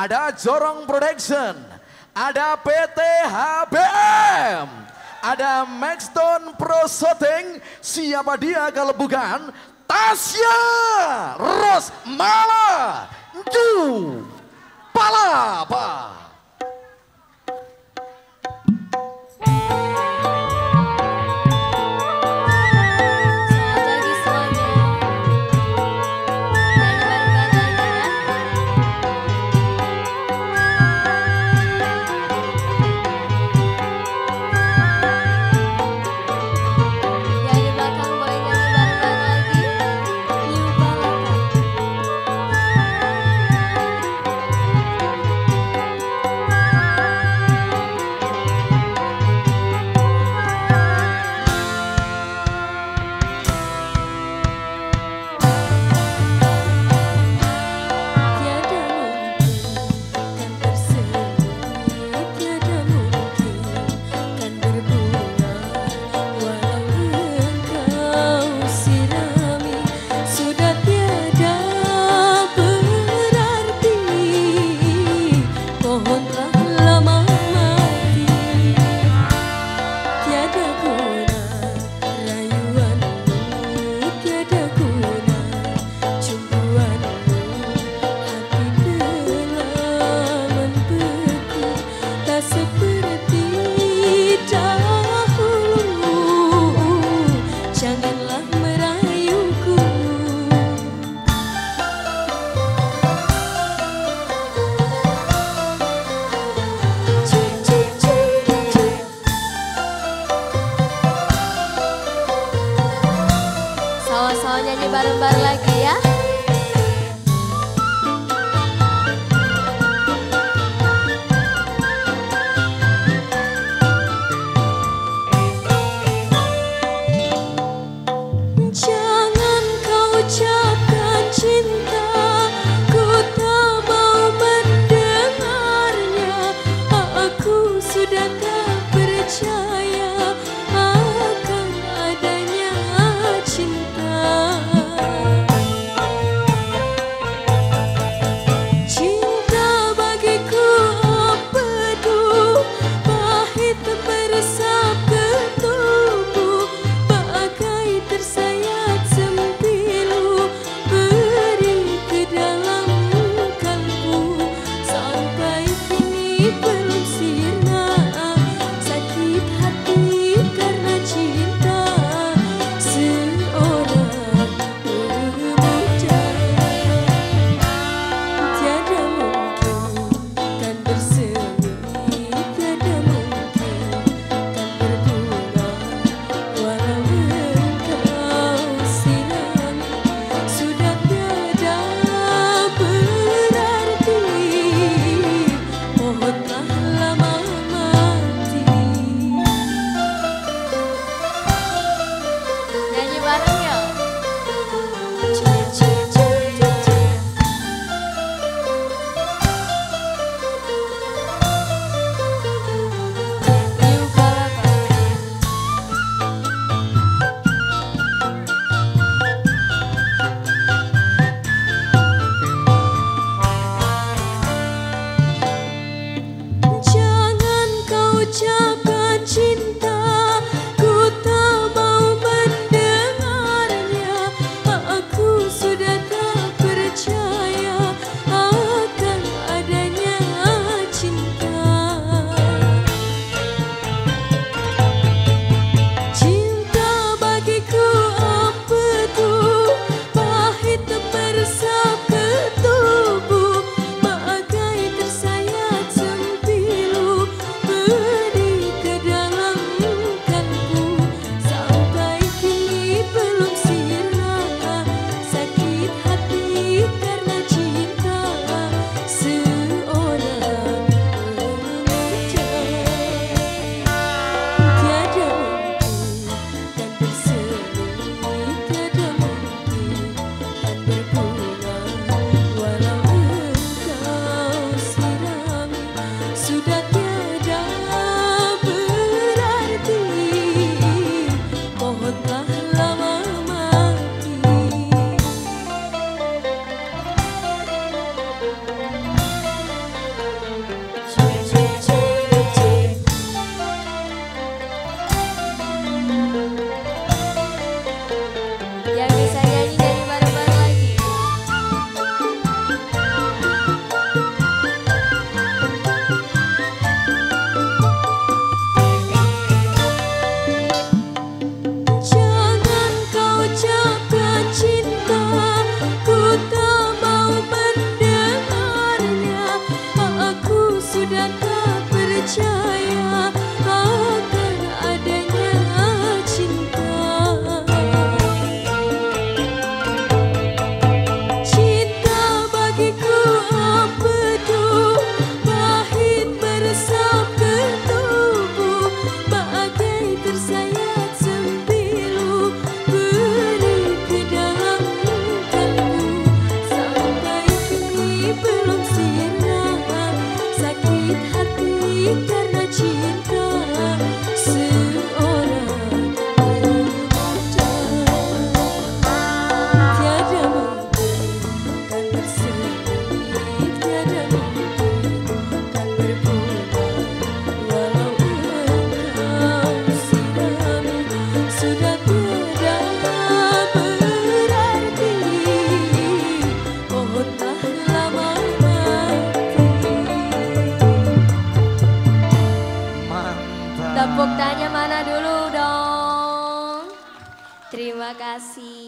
ada Jorong Production, ada PT HBM, ada Maxton Pro Shooting, siapa dia kalau bukan Tasya Rosmala Ju Palapa. nyanyi bareng-bareng lagi ya. Jangan kau ucapkan cinta tak mau mendengarnya Aku sudah tak you. Tepuk tanya mana dulu dong. Terima kasih.